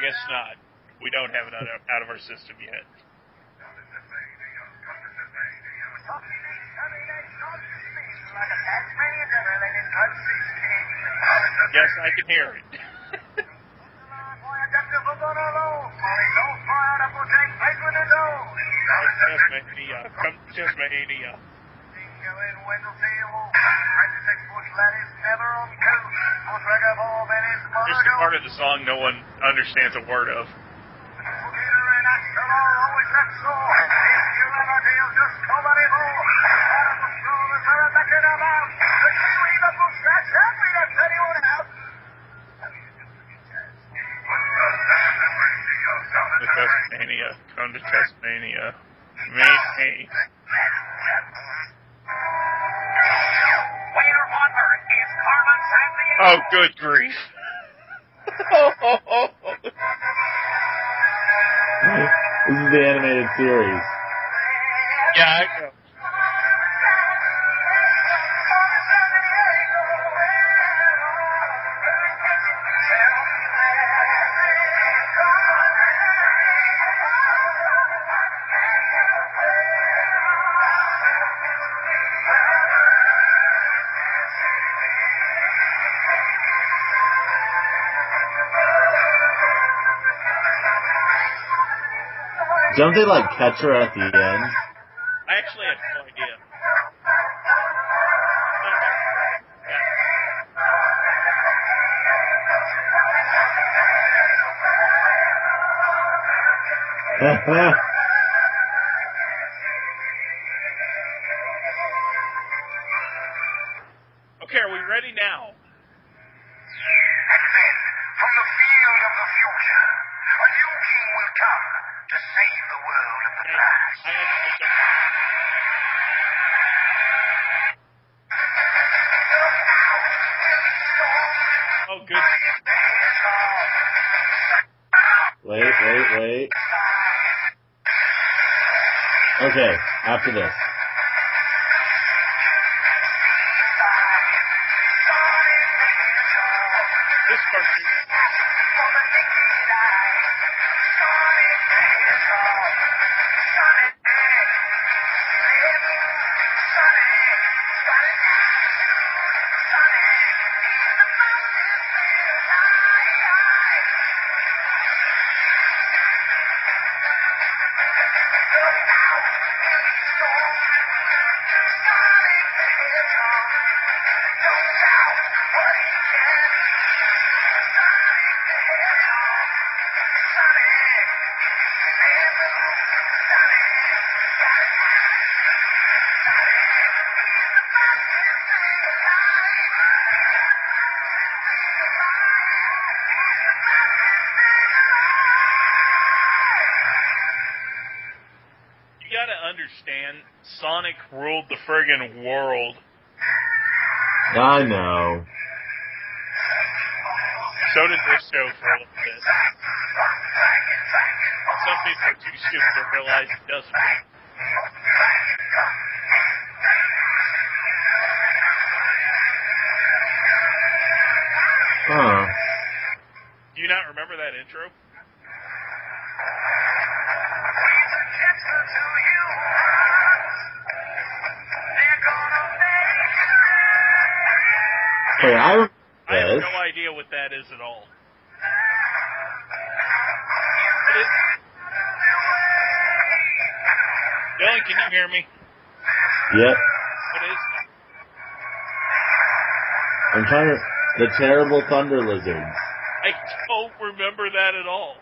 guess not. We don't have it out of, out of our system yet. Yes, I can hear it. Taz-Mania, come to Taz-Mania. Just a part of the song no one understands a word of. Taz-Mania, come to Taz-Mania. Me, good grief. This is the animated series. Don't they like catch her at the end? I actually have no idea. Okay, are we ready now? And then, from the field of the future, a new king will come to save Oh, good. Wait, wait, wait. Okay, after this. Understand, Sonic ruled the friggin' world. I know. So did this show for a little bit. Some people are too stupid to realize it doesn't. Huh. Do you not remember that intro? Wait, I I have no idea what that is at all. Dylan, can you hear me? Yep. What is that? I'm trying to. The terrible thunder lizards. I don't remember that at all.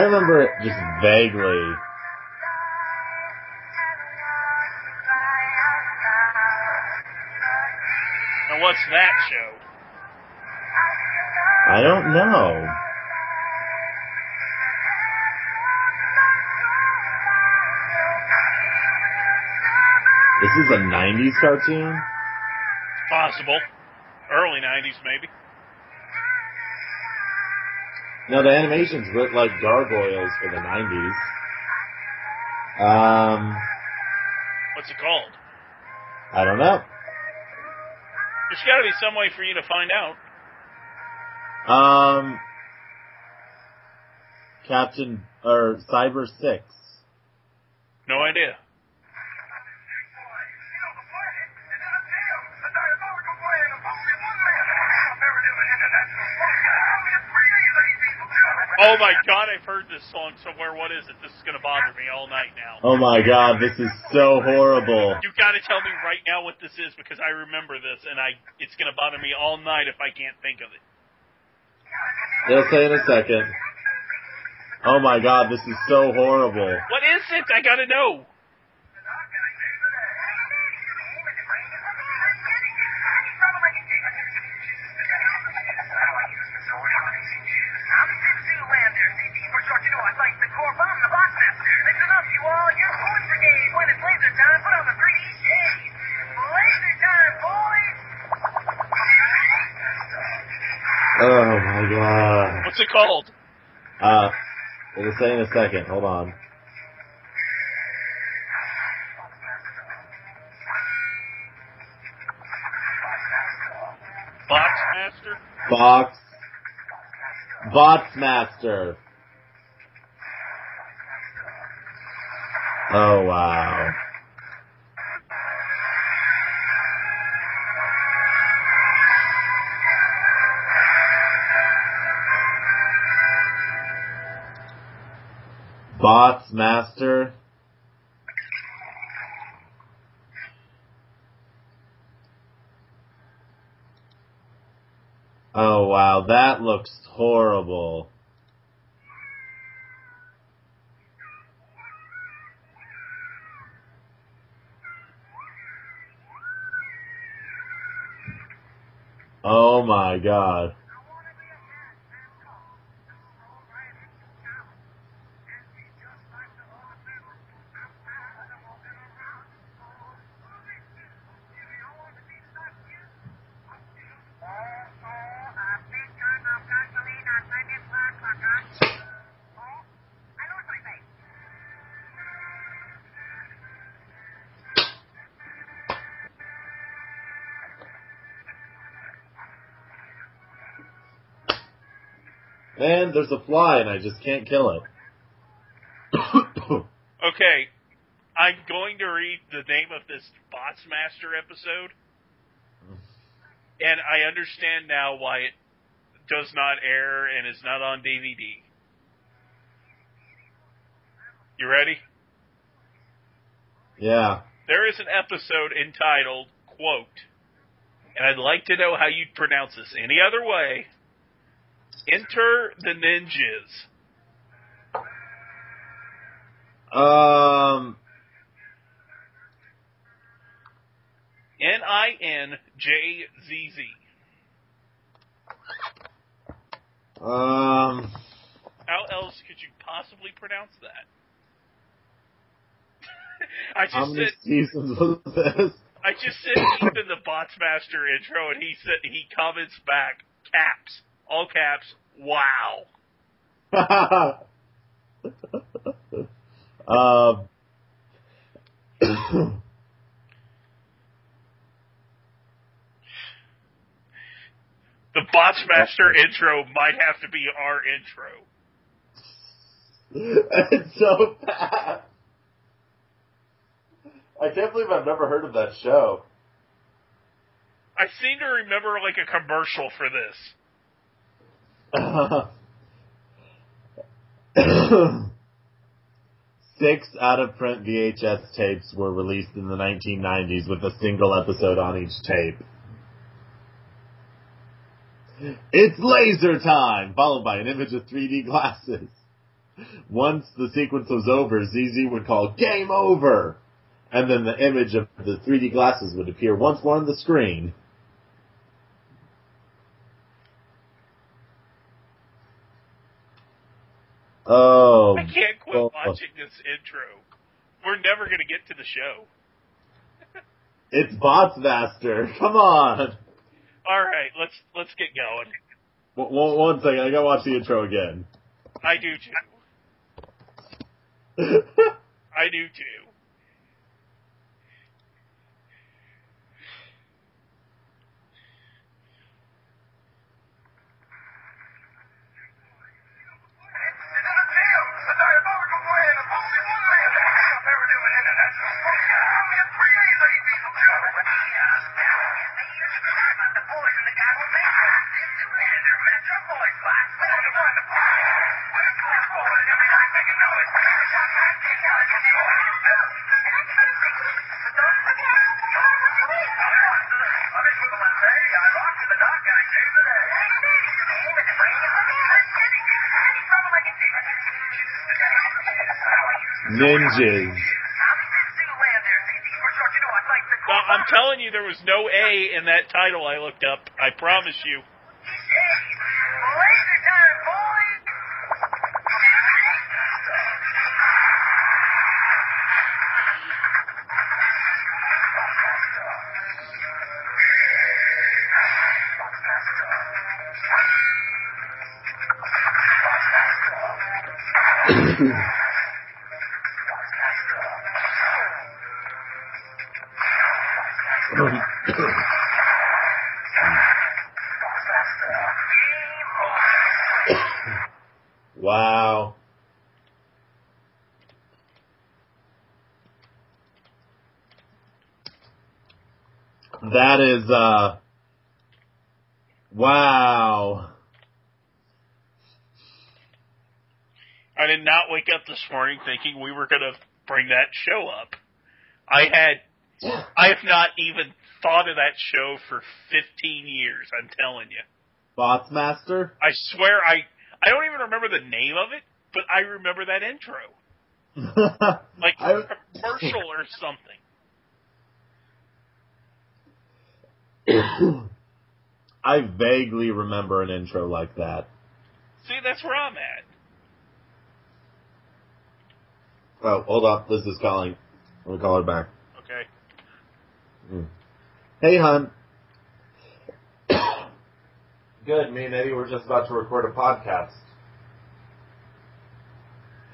I remember it just vaguely. Now what's that show? I don't know. This is a 90s cartoon? Possible. Early 90s, maybe. No, the animations look like gargoyles for the 90s. Um, What's it called? I don't know. There's got to be some way for you to find out. Um, Captain or Cyber Six. No idea. Oh my god, I've heard this song somewhere. What is it? This is gonna bother me all night now. Oh my god, this is so horrible. You gotta tell me right now what this is because I remember this and I it's gonna bother me all night if I can't think of it. They'll say in a second. Oh my god, this is so horrible. What is it? I gotta know. Oh my god. What's it called? Uh, it'll say in a second. Hold on. Boxmaster? Box. Botsmaster. Oh wow. Botsmaster. Oh wow, that looks horrible. Oh my god. Man, there's a fly and I just can't kill it. Okay. I'm going to read the name of this Botsmaster episode. Mm. And I understand now why it does not air and is not on DVD. You ready? yeah. There is an episode entitled, quote, and I'd like to know how you'd pronounce this any other way. Enter the Ninjas. Um, N I N J Z Z. um, How else could you possibly pronounce that? I how just many said seasons was this? I just said even the Botsmaster intro, and he said he comments back caps, all caps. Wow. um, The Botsmaster intro might have to be our intro. it's so bad. I can't believe I've never heard of that show. I seem to remember like a commercial for this. Six out of print VHS tapes were released in the 1990s with a single episode on each tape. It's laser time, followed by an image of 3D glasses. Once the sequence was over, ZZ would call game over, and then the image of the 3D glasses would appear once more on the screen. Oh, I can't quit oh. watching this intro. We're never going to get to the show. it's Botsmaster. Come on. All right, let's let's get going. One, one one second, I gotta watch the intro again. I do too. I do too. It's an appeal. A diabolical plan of only one man to hack up Iridium International. Only a three days of diesel job. The boys and the guy who made it. And their Metro Boys box. Wonderful, wonderful. We're going forward every night making noise. Other people will say, I rocked to the dock and I saved the day. Ninjas. Well, I'm telling you, there was no A in that title I looked up. I promise you. That is, uh, wow. I did not wake up this morning thinking we were going to bring that show up. I had, I have not even thought of that show for 15 years, I'm telling you. Bots Master? I swear I, I don't even remember the name of it, but I remember that intro. Like I- a commercial or something. I vaguely remember an intro like that. See, that's where I'm at. Oh, hold on. Liz is calling. Let me call her back. Okay. Mm. Hey, hon. Good. Me and Eddie were just about to record a podcast.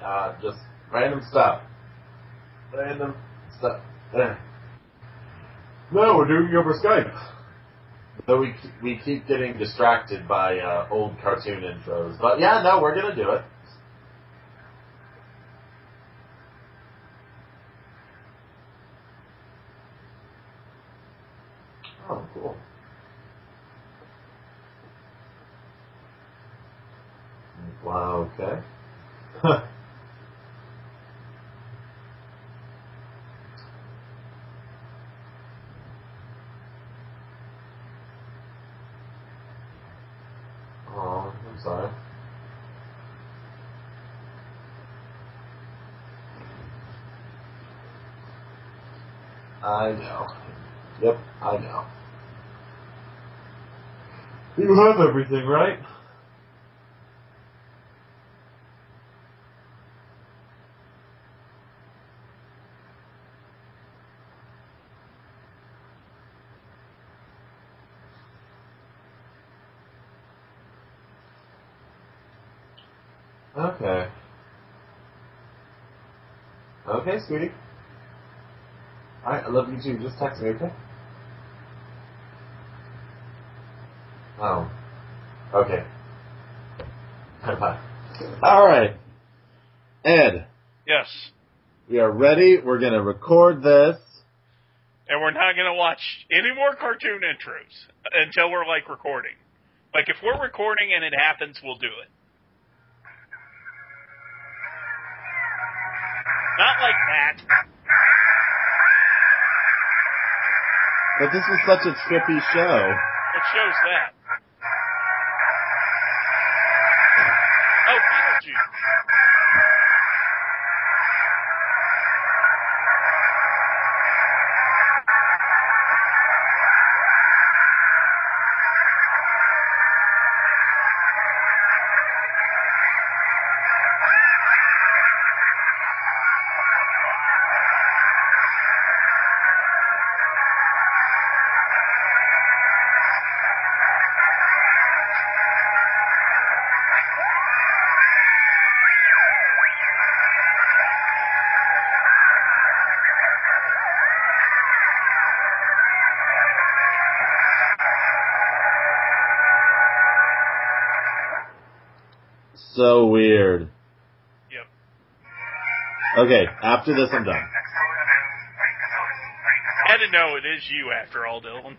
Uh, just random stuff. Random stuff. There. No, we're doing it over Skype. So we we keep getting distracted by uh, old cartoon intros, but yeah, no, we're gonna do it. Oh, cool. Wow, okay. oh, I'm sorry. I know. Yep, I know. You have everything, right? Okay. Okay, sweetie. Alright, I love you too. Just text me, okay? Oh. Okay. Alright. Ed, Yes. we are ready. We're gonna record this. And we're not going to watch any more cartoon intros until we're like recording. Like if we're recording and it happens, we'll do it. Not like that. But this was such a trippy show. What shows that? So weird. Yep. Okay, after this I'm done. Had to know it is you after all, Dylan.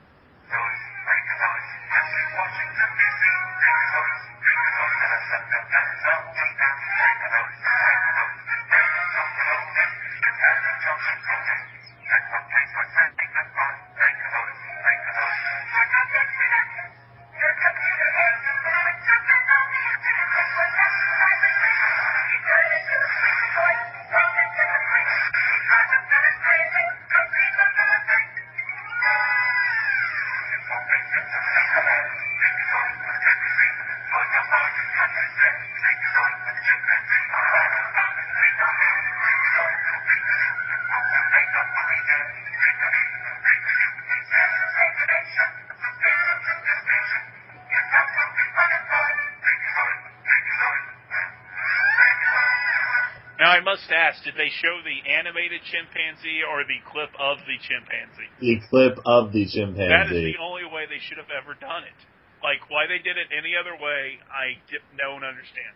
Now I must ask, did they show the animated chimpanzee or the clip of the chimpanzee? The clip of the chimpanzee. That is the only way they should have ever done it. Like why they did it any other way, I don't understand.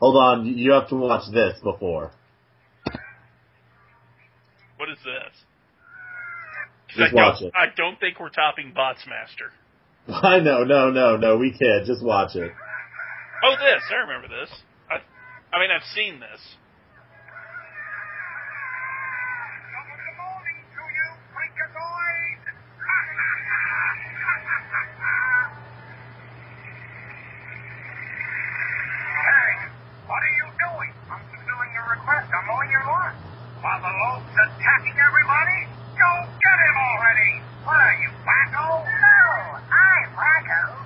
Hold on, you- have to watch this before. What is this? Just I don't, watch it. I don't think we're topping Bots Master. I know, no, no, no, we can't. Just watch it. Oh, this I remember this. I, mean, I've seen this. Good morning to you, freakazoids! hey, what are you doing? I'm fulfilling your request. I'm mowing your lawn. While the lobe's attacking everybody? Go get him already! What are you, wacko? No, I'm Wakko.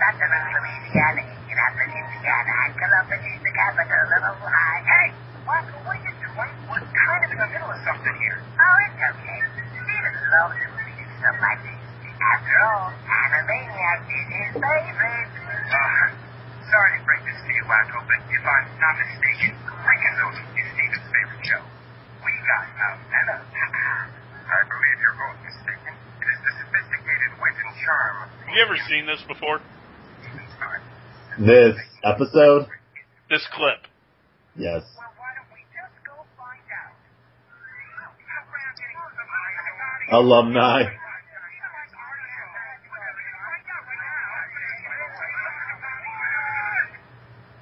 Sutherland, Louisiana, Indianapolis, Indiana, Columbus is the capital of Ohio. Hey, Wakko, what are you doing? We're kind of in the middle of something here. Oh, it's okay. Steven loves it when we do stuff like this. After all, Animaniacs is his favorite. Uh, sorry to break this to you, Wakko, but if I'm not mistaken, Freakazoid is Steven's favorite show. We got a venom. I believe you're both mistaken. It is the sophisticated wit and charm Have you ever seen this before? This episode? This clip. Yes. Well, why don't we just go find out? Alumni.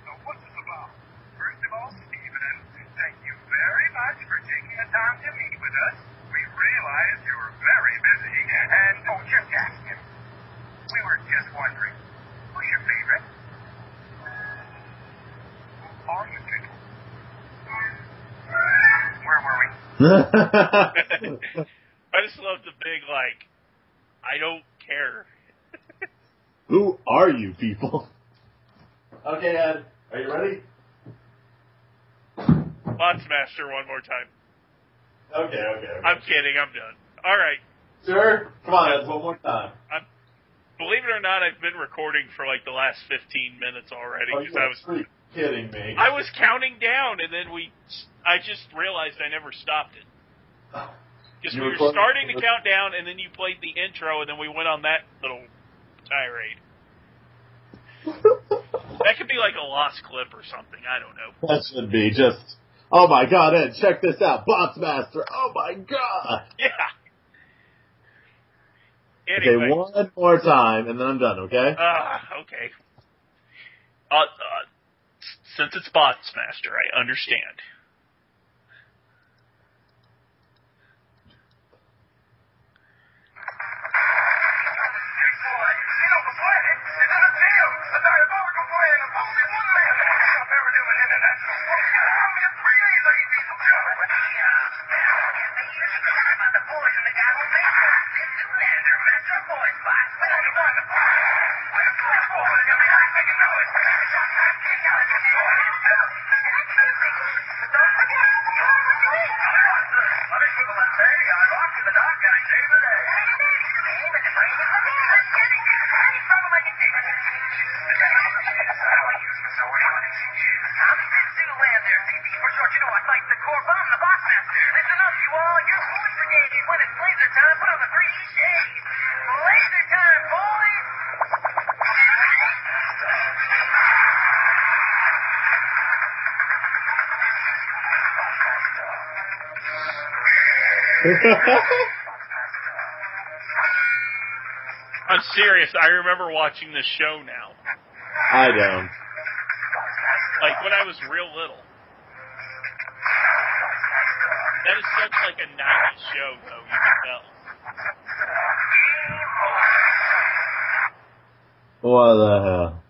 So what's this about? First of all, Stephen, thank you very much for taking the time to meet with us. We realize you're very busy, and oh, just ask him. We were just wondering, who's your favorite? Who are you people? Where were we? I just love the big like. I don't care. Who are you people? Okay, Ed. Are you ready? Bots Master one more time. Okay, okay. okay. I'm kidding. I'm done. All right. sure? Come on, Ed, one more time. Believe it or not, I've been recording for like the last 15 minutes already Oh, you I was kidding me. I was counting down and then we I just realized I never stopped it. Because we were starting to count down and then you played the intro and then we went on that little tirade. That could be like a lost clip or something. I don't know. that should be just. Oh my God, Ed! Check this out, Bots Master. Oh my God. Yeah. Okay, one more time, and then I'm done. Okay. Ah, okay. Uh, uh, since it's Bots Master, I understand. I'm serious. I remember watching this show now. I don't. Like when I was real little. That is such like a '90s show, though. You can what the hell?